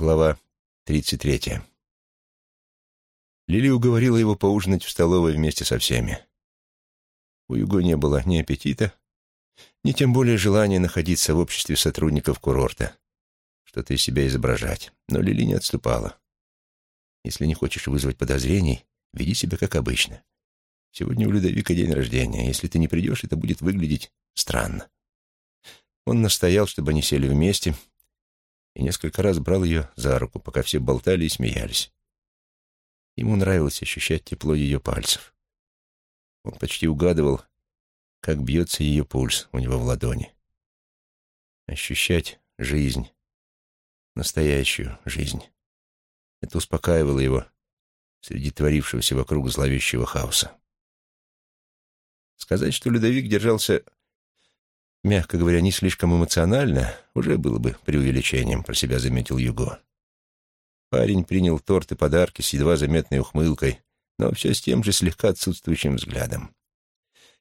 Глава 33. Лили уговорила его поужинать в столовой вместе со всеми. У Юго не было ни аппетита, ни тем более желания находиться в обществе сотрудников курорта, что-то из себя изображать. Но Лили не отступала. Если не хочешь вызвать подозрений, веди себя как обычно. Сегодня у Людовика день рождения. Если ты не придешь, это будет выглядеть странно. Он настоял, чтобы они сели вместе — и несколько раз брал ее за руку, пока все болтали и смеялись. Ему нравилось ощущать тепло ее пальцев. Он почти угадывал, как бьется ее пульс у него в ладони. Ощущать жизнь, настоящую жизнь. Это успокаивало его среди творившегося вокруг зловещего хаоса. Сказать, что Людовик держался мягко говоря, не слишком эмоционально, уже было бы преувеличением, про себя заметил Юго. Парень принял торт и подарки с едва заметной ухмылкой, но все с тем же слегка отсутствующим взглядом.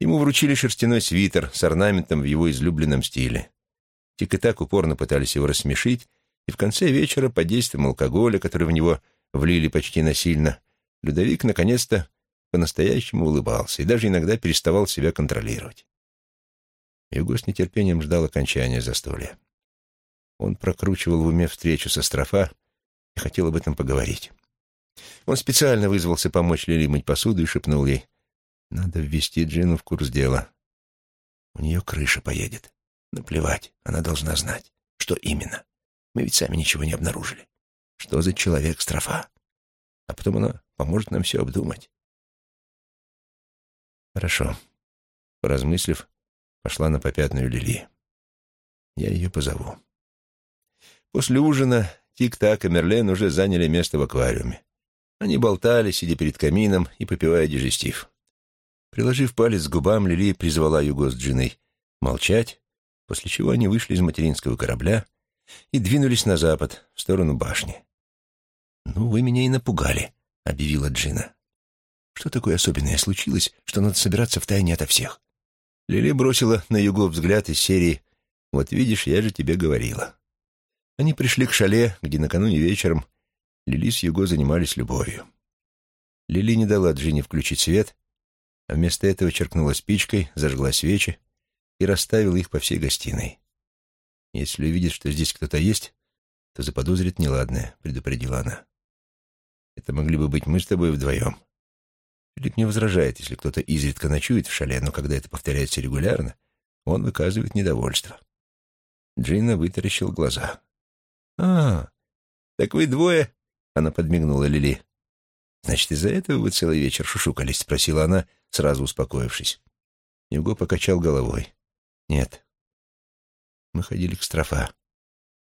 Ему вручили шерстяной свитер с орнаментом в его излюбленном стиле. Тик и так упорно пытались его рассмешить, и в конце вечера, под действием алкоголя, который в него влили почти насильно, Людовик наконец-то по-настоящему улыбался и даже иногда переставал себя контролировать. Юго с нетерпением ждал окончания застолья. Он прокручивал в уме встречу со Строфа и хотел об этом поговорить. Он специально вызвался помочь Лили мыть посуду и шепнул ей, «Надо ввести Джину в курс дела. У нее крыша поедет. Наплевать, она должна знать, что именно. Мы ведь сами ничего не обнаружили. Что за человек Строфа? А потом она поможет нам все обдумать». «Хорошо». Поразмыслив, пошла на попятную Лили. Я ее позову. После ужина Тик-Так и Мерлен уже заняли место в аквариуме. Они болтали, сидя перед камином и попивая дежестив. Приложив палец к губам, Лили призвала Юго с Джиной молчать, после чего они вышли из материнского корабля и двинулись на запад, в сторону башни. «Ну, вы меня и напугали», — объявила Джина. «Что такое особенное случилось, что надо собираться втайне ото всех?» Лили бросила на Юго взгляд из серии «Вот видишь, я же тебе говорила». Они пришли к шале, где накануне вечером Лили с Юго занимались любовью. Лили не дала Джинни включить свет, а вместо этого черкнула спичкой, зажгла свечи и расставила их по всей гостиной. «Если увидит, что здесь кто-то есть, то заподозрит неладное», — предупредила она. «Это могли бы быть мы с тобой вдвоем. Филипп не возражает, если кто-то изредка ночует в шале, но когда это повторяется регулярно, он выказывает недовольство. Джина вытаращил глаза. «А, так вы двое?» — она подмигнула Лили. «Значит, из-за этого вы целый вечер шушукались?» — спросила она, сразу успокоившись. Юго покачал головой. «Нет. Мы ходили к строфа».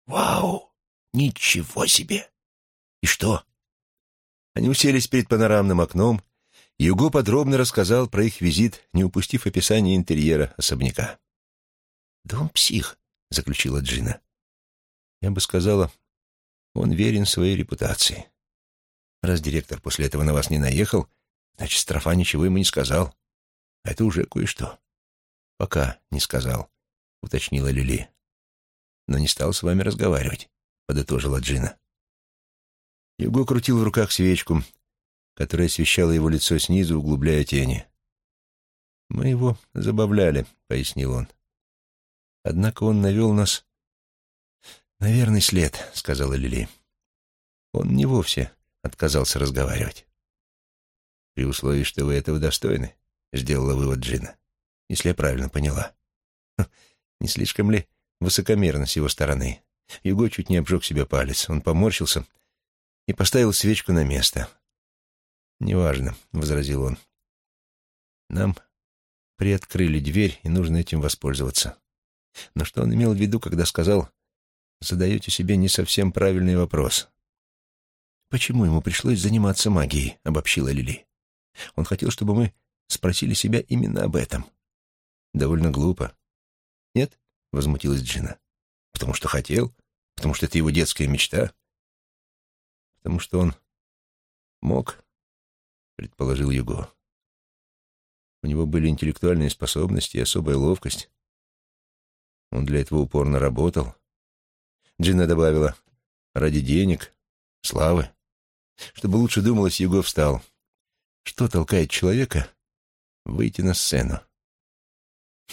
«Вау! Ничего себе! И что?» Они уселись перед панорамным окном, Юго подробно рассказал про их визит, не упустив описания интерьера особняка. «Да он псих», — заключила Джина. «Я бы сказала, он верен своей репутации. Раз директор после этого на вас не наехал, значит, Строфа ничего ему не сказал. А это уже кое-что». «Пока не сказал», — уточнила Лили. «Но не стал с вами разговаривать», — подытожила Джина. Юго крутил в руках свечку, которая освещала его лицо снизу, углубляя тени. «Мы его забавляли», — пояснил он. «Однако он навел нас на верный след», — сказала Лили. «Он не вовсе отказался разговаривать». «При условии, что вы этого достойны», — сделала вывод Джина, если я правильно поняла. Хм, не слишком ли высокомерно с его стороны? Юго чуть не обжег себе палец. Он поморщился и поставил свечку на место. «Неважно», — возразил он. «Нам приоткрыли дверь, и нужно этим воспользоваться». Но что он имел в виду, когда сказал «задаете себе не совсем правильный вопрос»? «Почему ему пришлось заниматься магией?» — обобщила Лили. «Он хотел, чтобы мы спросили себя именно об этом». «Довольно глупо». «Нет?» — возмутилась Джина. «Потому что хотел? Потому что это его детская мечта?» «Потому что он мог — предположил Юго. У него были интеллектуальные способности и особая ловкость. Он для этого упорно работал. Джина добавила, Ради денег, славы. Чтобы лучше думалось, Юго встал. Что толкает человека выйти на сцену?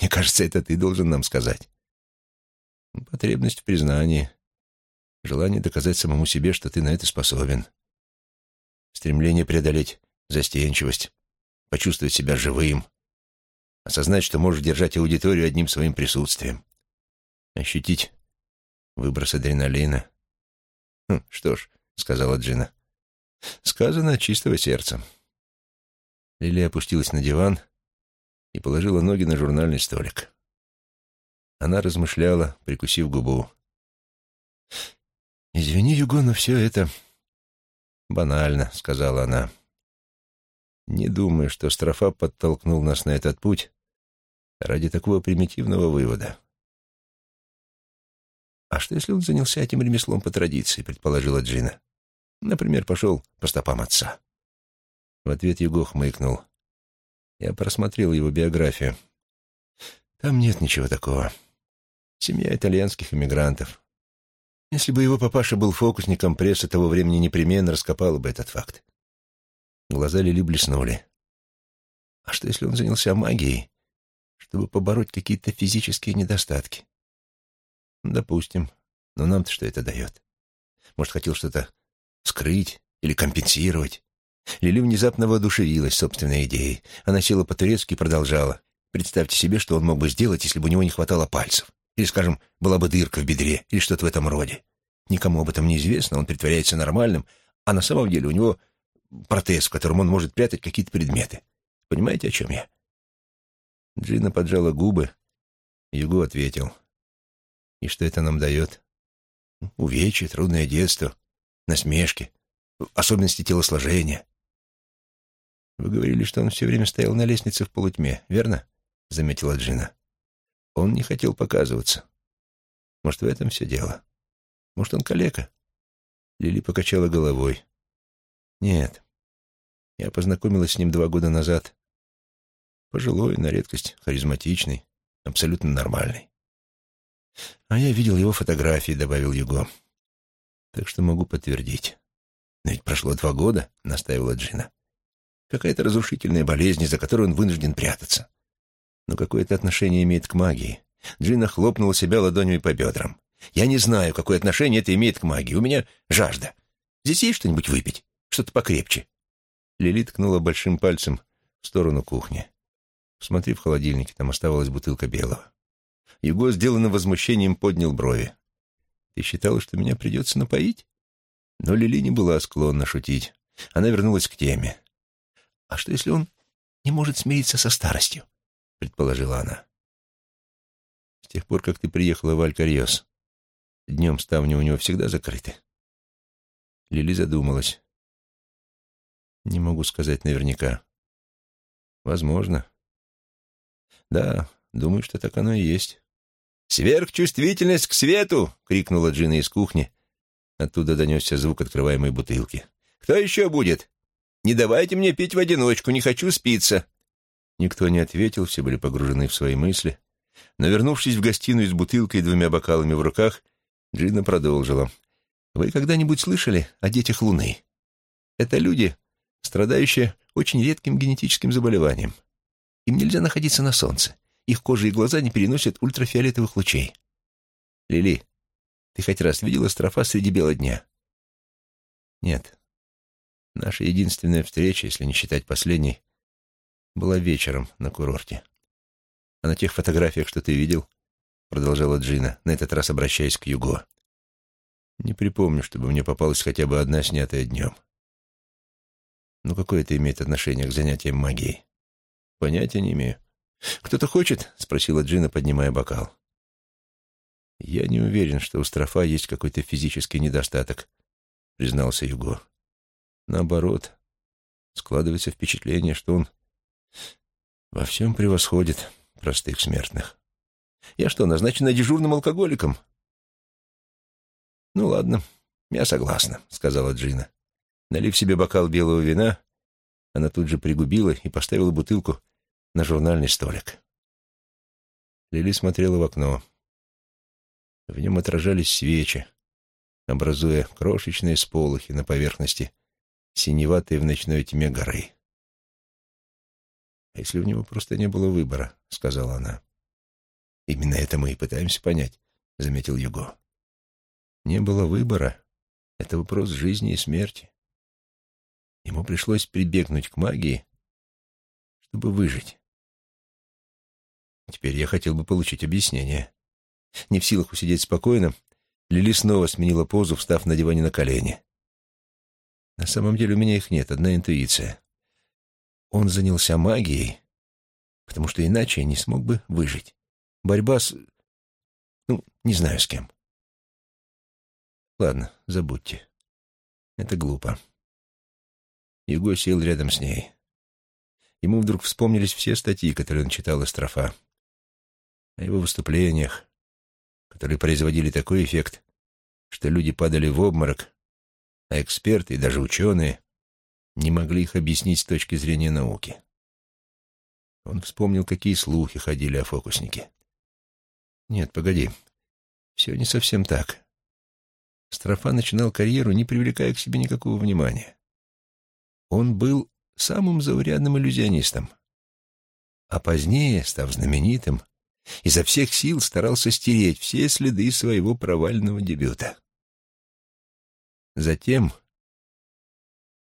Мне кажется, это ты должен нам сказать. Потребность в признании, желание доказать самому себе, что ты на это способен. Стремление преодолеть застенчивость, почувствовать себя живым, осознать, что можешь держать аудиторию одним своим присутствием, ощутить выброс адреналина. «Хм, «Что ж», — сказала Джина, — «сказано от чистого сердца». Лилия опустилась на диван и положила ноги на журнальный столик. Она размышляла, прикусив губу. «Извини, Юго, но все это банально», — сказала она. «Не думаю, что Строфа подтолкнул нас на этот путь ради такого примитивного вывода». «А что, если он занялся этим ремеслом по традиции?» — предположила Джина. «Например, пошел по стопам отца». В ответ Юго хмыкнул. Я просмотрел его биографию. Там нет ничего такого. Семья итальянских иммигрантов. Если бы его папаша был фокусником, пресса того времени непременно раскопала бы этот факт. Глаза Лили блеснули. А что, если он занялся магией, чтобы побороть какие-то физические недостатки? Допустим. Но нам-то что это дает? Может, хотел что-то скрыть или компенсировать? Лили внезапно воодушевилась собственной идеей. Она села по-турецки и продолжала. Представьте себе, что он мог бы сделать, если бы у него не хватало пальцев. Или, скажем, была бы дырка в бедре, или что-то в этом роде. Никому об этом не известно, он притворяется нормальным, а на самом деле у него протез, в котором он может прятать какие-то предметы. Понимаете, о чем я? Джина поджала губы. Югу ответил. И что это нам дает? Увечье, трудное детство, насмешки, особенности телосложения. «Вы говорили, что он все время стоял на лестнице в полутьме, верно?» — заметила Джина. «Он не хотел показываться. Может, в этом все дело? Может, он калека?» Лили покачала головой. «Нет. Я познакомилась с ним два года назад. Пожилой, на редкость, харизматичный, абсолютно нормальный. А я видел его фотографии», — добавил Юго. «Так что могу подтвердить». «Но ведь прошло два года», — наставила Джина. Какая-то разрушительная болезнь, из-за которой он вынужден прятаться. Но какое это отношение имеет к магии? Джина хлопнула себя ладонями по бедрам. «Я не знаю, какое отношение это имеет к магии. У меня жажда. Здесь есть что-нибудь выпить? Что-то покрепче?» Лили ткнула большим пальцем в сторону кухни. Смотри в холодильнике, там оставалась бутылка белого. Юго, сделанным возмущением, поднял брови. «Ты считала, что меня придется напоить?» Но Лили не была склонна шутить. Она вернулась к теме. «А что, если он не может смириться со старостью?» — предположила она. «С тех пор, как ты приехала в Алькарьос, днем ставни у него всегда закрыты». Лили задумалась. «Не могу сказать наверняка. Возможно. Да, думаю, что так оно и есть». «Сверхчувствительность к свету!» — крикнула Джина из кухни. Оттуда донесся звук открываемой бутылки. «Кто еще будет?» Не давайте мне пить в одиночку, не хочу спиться». Никто не ответил, все были погружены в свои мысли. Но, вернувшись в гостиную с бутылкой и двумя бокалами в руках, Джина продолжила. «Вы когда-нибудь слышали о детях Луны? Это люди, страдающие очень редким генетическим заболеванием. Им нельзя находиться на солнце. Их кожа и глаза не переносят ультрафиолетовых лучей. Лили, ты хоть раз видела строфа среди бела дня? Нет. Наша единственная встреча, если не считать последней, была вечером на курорте. А на тех фотографиях, что ты видел, продолжала Джина, на этот раз обращаясь к Юго. Не припомню, чтобы мне попалась хотя бы одна снятая днем. Ну, какое это имеет отношение к занятиям магией? Понятия не имею. «Кто-то хочет?» — спросила Джина, поднимая бокал. «Я не уверен, что у Строфа есть какой-то физический недостаток», — признался Юго. Наоборот, складывается впечатление, что он во всем превосходит простых смертных. Я что, назначена дежурным алкоголиком? Ну ладно, я согласна, сказала Джина. Налив себе бокал белого вина, она тут же пригубила и поставила бутылку на журнальный столик. Лили смотрела в окно. В нем отражались свечи, образуя крошечные сполохи на поверхности синеватой в ночной тьме горы. «А если у него просто не было выбора?» — сказала она. «Именно это мы и пытаемся понять», — заметил Юго. «Не было выбора. Это вопрос жизни и смерти. Ему пришлось прибегнуть к магии, чтобы выжить. Теперь я хотел бы получить объяснение. Не в силах усидеть спокойно, Лили снова сменила позу, встав на диване на колени. На самом деле у меня их нет, одна интуиция. Он занялся магией, потому что иначе не смог бы выжить. Борьба с... Ну, не знаю с кем. Ладно, забудьте. Это глупо. Его сел рядом с ней. Ему вдруг вспомнились все статьи, которые он читал из трофа. О его выступлениях, которые производили такой эффект, что люди падали в обморок, а эксперты и даже ученые не могли их объяснить с точки зрения науки. Он вспомнил, какие слухи ходили о фокуснике. Нет, погоди, все не совсем так. Строфа начинал карьеру, не привлекая к себе никакого внимания. Он был самым заурядным иллюзионистом. А позднее, став знаменитым, изо всех сил старался стереть все следы своего провального дебюта. Затем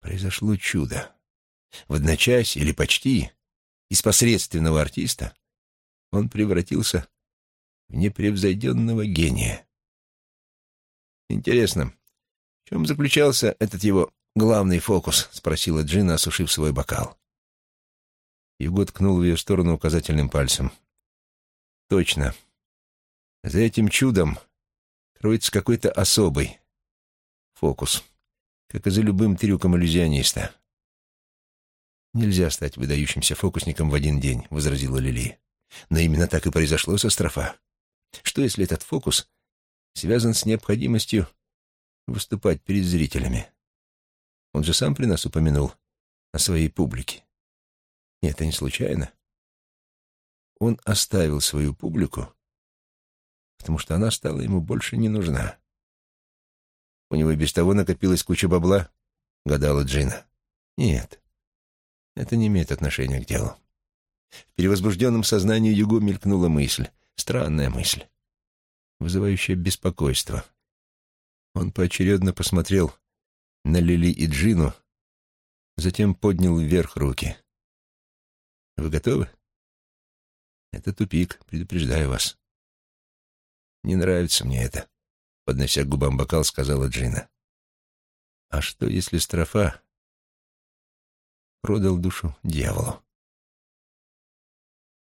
произошло чудо. В одночасье или почти из посредственного артиста он превратился в непревзойденного гения. «Интересно, в чем заключался этот его главный фокус?» — спросила Джина, осушив свой бокал. Юго ткнул в ее сторону указательным пальцем. «Точно. За этим чудом кроется какой-то особый фокус, как и за любым трюком иллюзиониста». «Нельзя стать выдающимся фокусником в один день», — возразила Лили. «Но именно так и произошло со Строфа. Что, если этот фокус связан с необходимостью выступать перед зрителями? Он же сам при нас упомянул о своей публике. Нет, это не случайно. Он оставил свою публику, потому что она стала ему больше не нужна. У него и без того накопилась куча бабла, гадала Джина. Нет, это не имеет отношения к делу. В перевозбужденном сознании Юго мелькнула мысль, странная мысль, вызывающая беспокойство. Он поочередно посмотрел на Лили и Джину, затем поднял вверх руки. «Вы готовы?» «Это тупик, предупреждаю вас». «Не нравится мне это», — поднося к губам бокал, сказала Джина. «А что, если строфа продал душу дьяволу?»